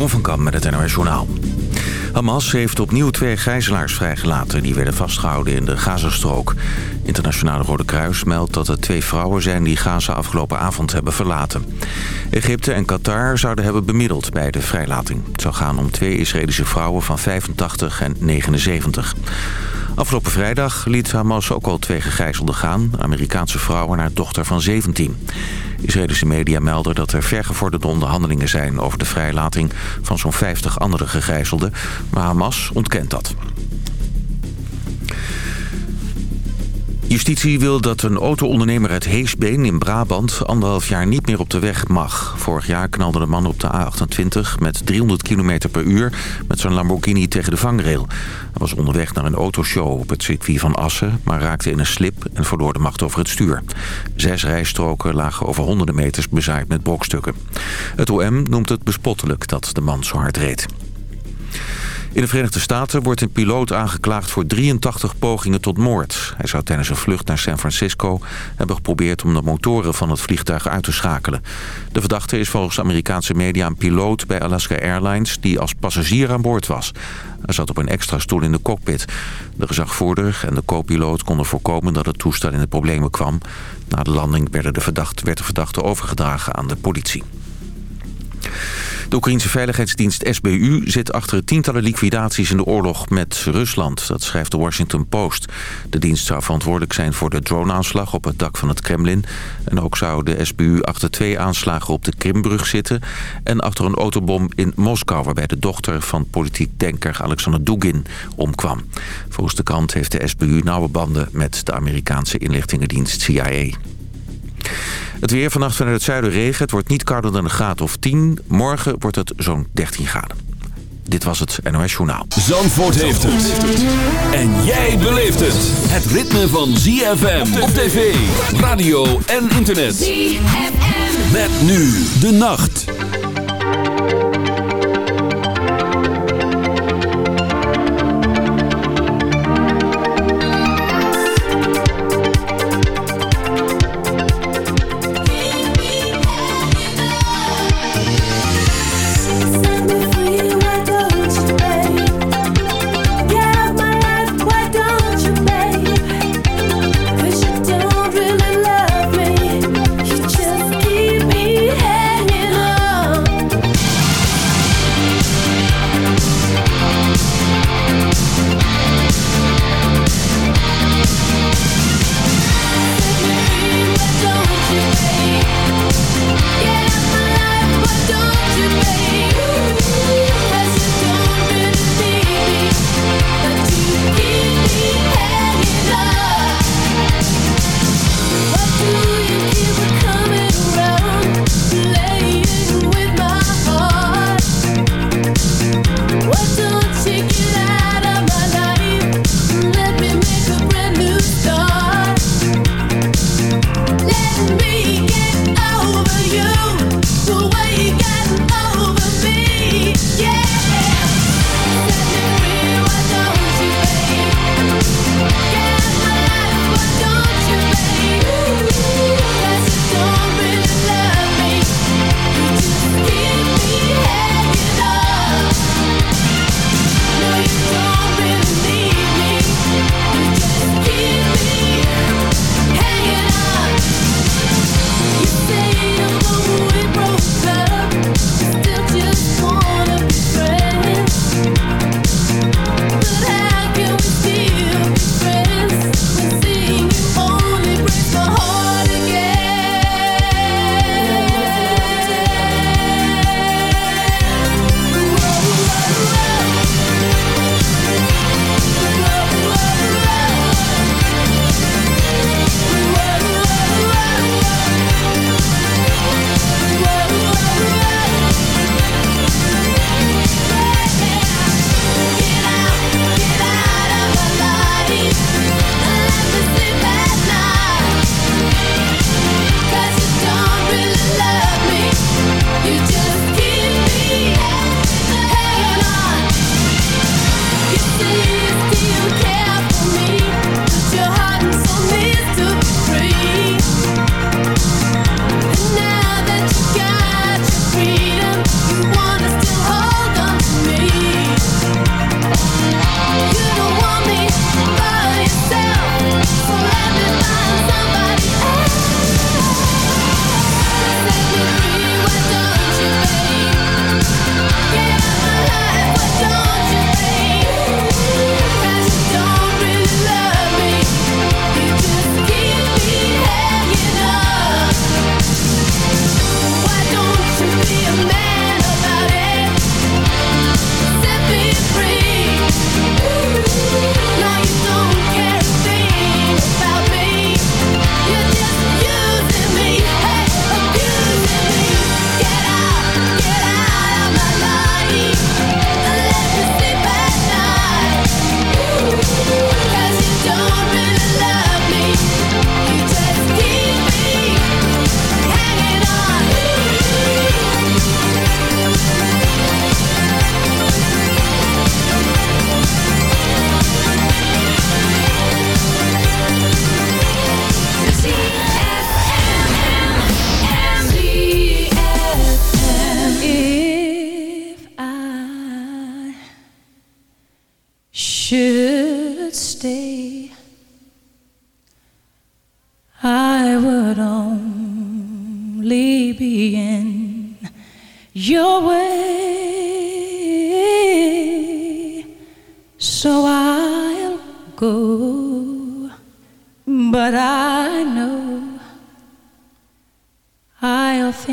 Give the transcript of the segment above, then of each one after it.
Jeroen van Kam met het NOS Journaal. Hamas heeft opnieuw twee gijzelaars vrijgelaten... die werden vastgehouden in de Gazastrook. Internationale Rode Kruis meldt dat er twee vrouwen zijn... die Gaza afgelopen avond hebben verlaten. Egypte en Qatar zouden hebben bemiddeld bij de vrijlating. Het zou gaan om twee Israëlische vrouwen van 85 en 79. Afgelopen vrijdag liet Hamas ook al twee gegijzelden gaan. Amerikaanse vrouw en haar dochter van 17. Israëlische media melden dat er vergevorderde onderhandelingen zijn... over de vrijlating van zo'n 50 andere gegijzelden. Maar Hamas ontkent dat. Justitie wil dat een auto-ondernemer uit Heesbeen in Brabant anderhalf jaar niet meer op de weg mag. Vorig jaar knalde de man op de A28 met 300 km per uur met zijn Lamborghini tegen de vangrail. Hij was onderweg naar een autoshow op het circuit van Assen, maar raakte in een slip en verloor de macht over het stuur. Zes rijstroken lagen over honderden meters bezaaid met brokstukken. Het OM noemt het bespottelijk dat de man zo hard reed. In de Verenigde Staten wordt een piloot aangeklaagd voor 83 pogingen tot moord. Hij zou tijdens een vlucht naar San Francisco hebben geprobeerd om de motoren van het vliegtuig uit te schakelen. De verdachte is volgens Amerikaanse media een piloot bij Alaska Airlines die als passagier aan boord was. Hij zat op een extra stoel in de cockpit. De gezagvoerder en de co-piloot konden voorkomen dat het toestel in de problemen kwam. Na de landing werd de verdachte, werd de verdachte overgedragen aan de politie. De Oekraïnse veiligheidsdienst SBU zit achter tientallen liquidaties in de oorlog met Rusland. Dat schrijft de Washington Post. De dienst zou verantwoordelijk zijn voor de droneaanslag op het dak van het Kremlin. En ook zou de SBU achter twee aanslagen op de Krimbrug zitten... en achter een autobom in Moskou... waarbij de dochter van politiek denker Alexander Dugin omkwam. Volgens de krant heeft de SBU nauwe banden met de Amerikaanse inlichtingendienst CIA. Het weer vannacht vanuit het zuiden regen. Het wordt niet kouder dan een graad of 10. Morgen wordt het zo'n 13 graden. Dit was het NOS Journaal. Zandvoort heeft het. En jij beleeft het. Het ritme van ZFM op tv, radio en internet. ZFM. Met nu de nacht.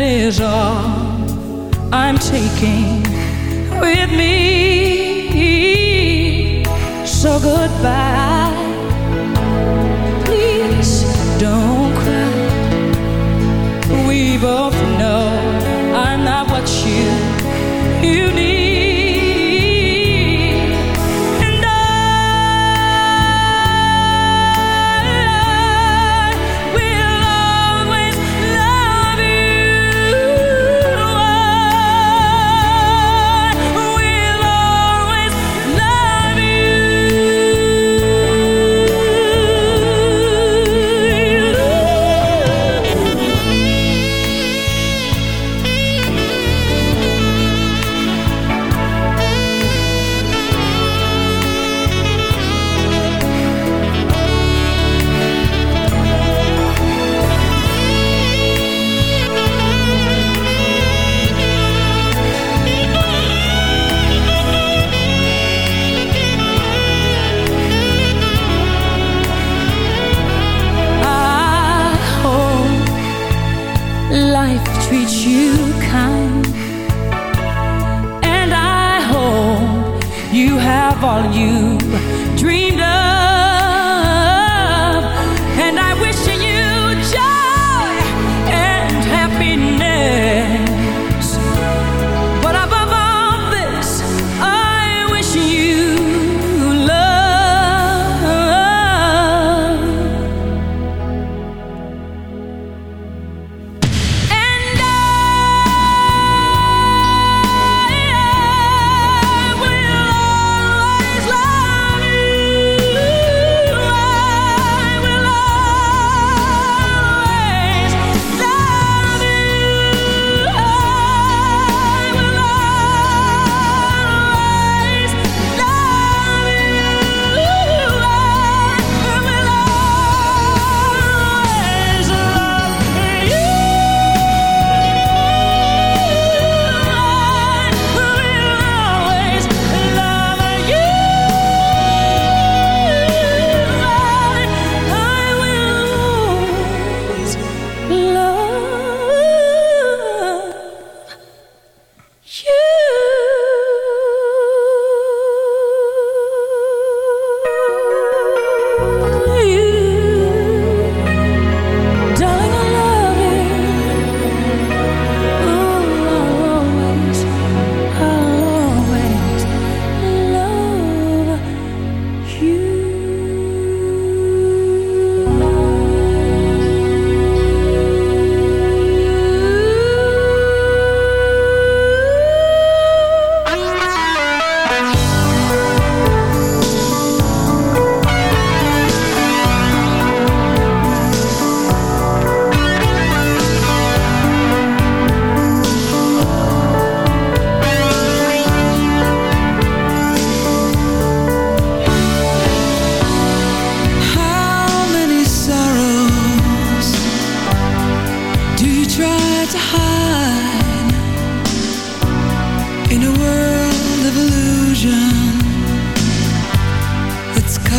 is all I'm taking with me. So goodbye. Please don't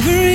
every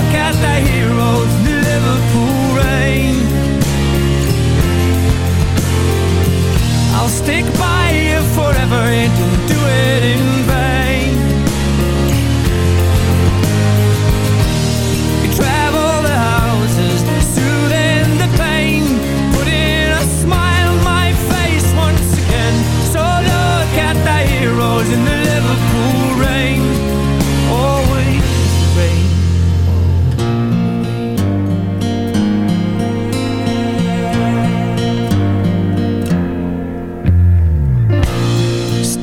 look at the heroes the Liverpool rain. I'll stick by you forever and do it in vain.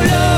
no love.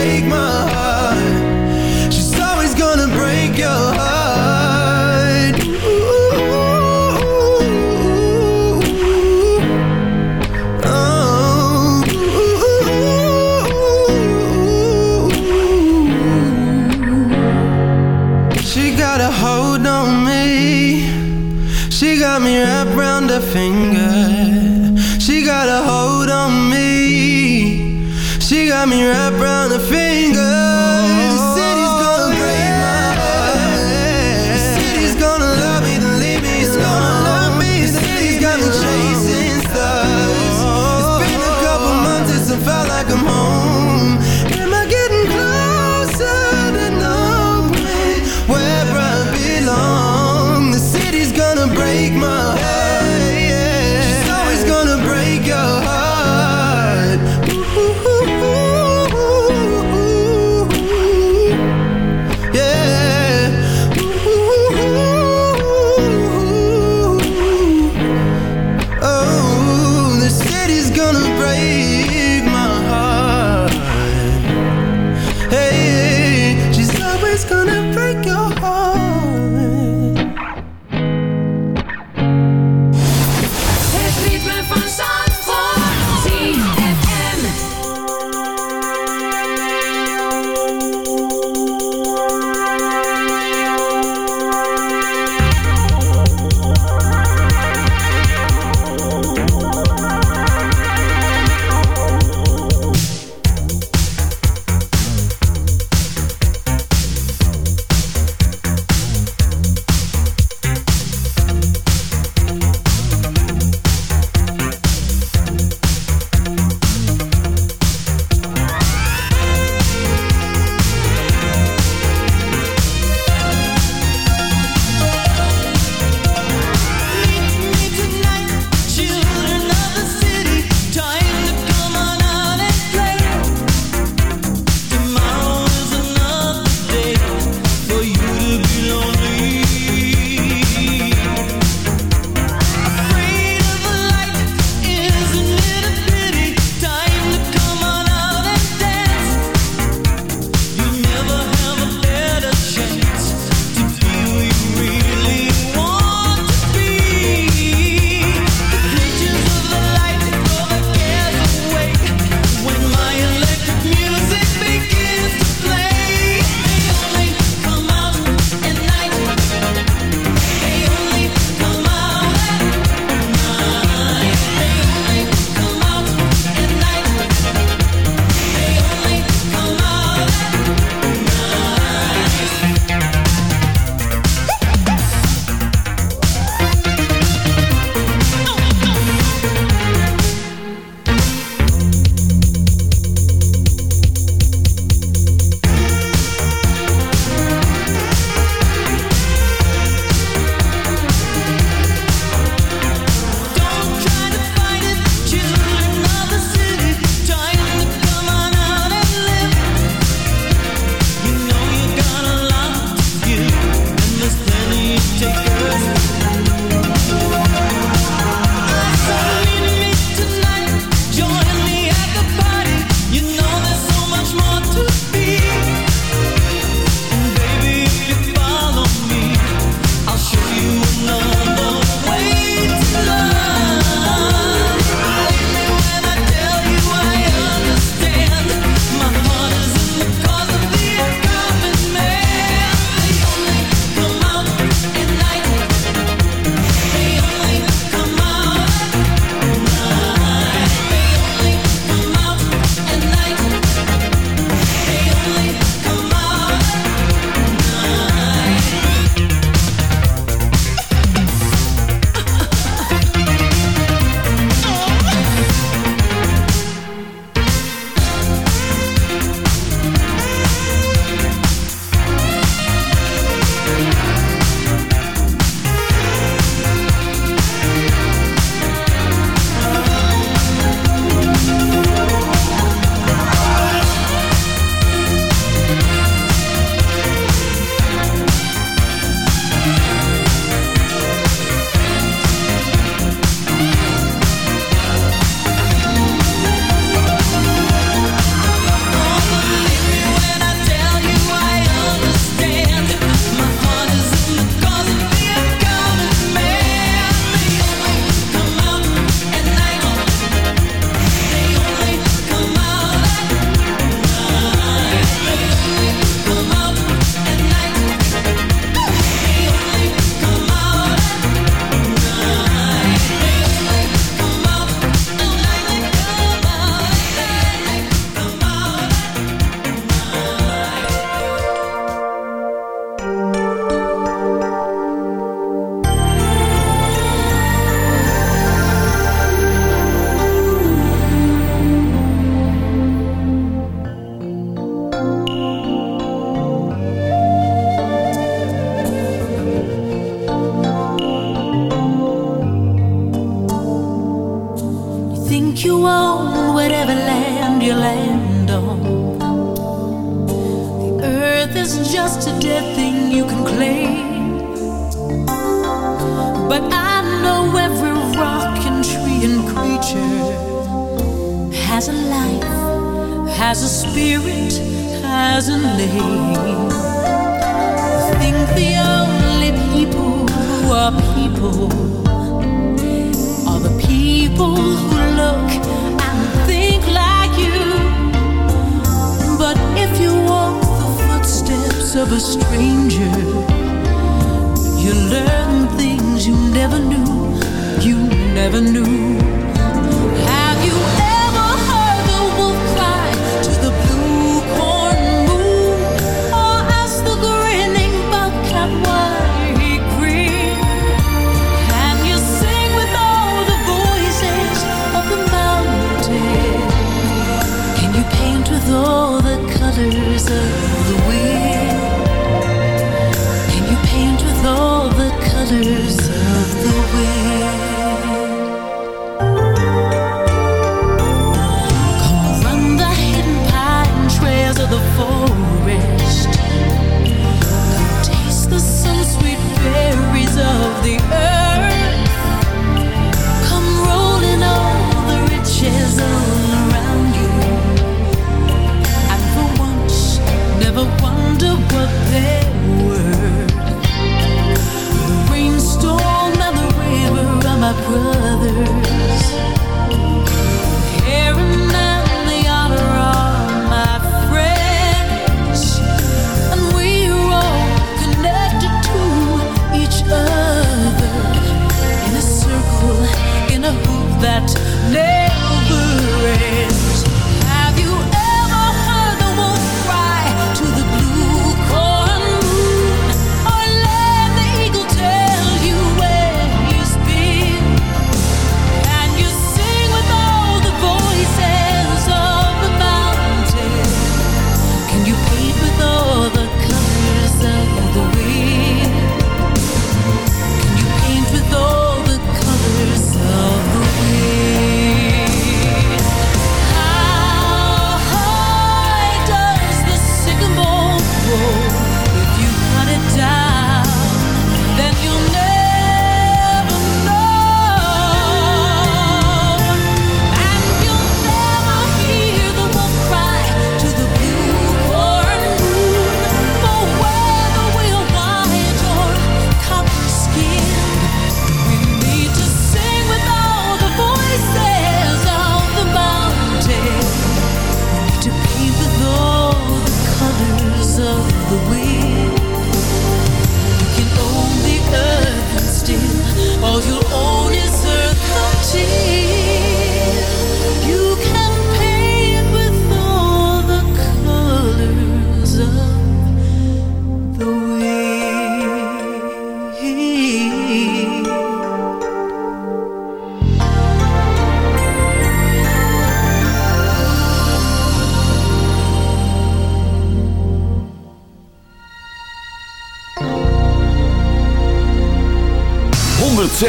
break my is gonna break.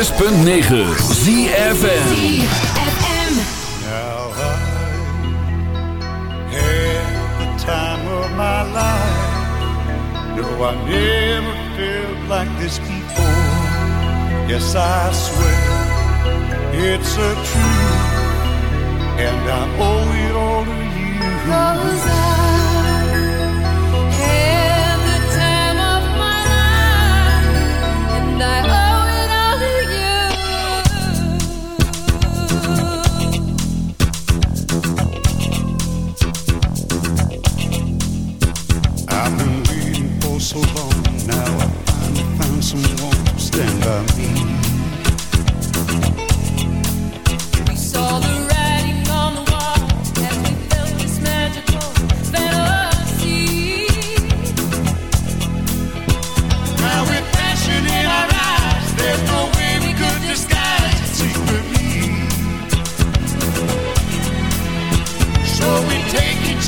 106.9 ZFN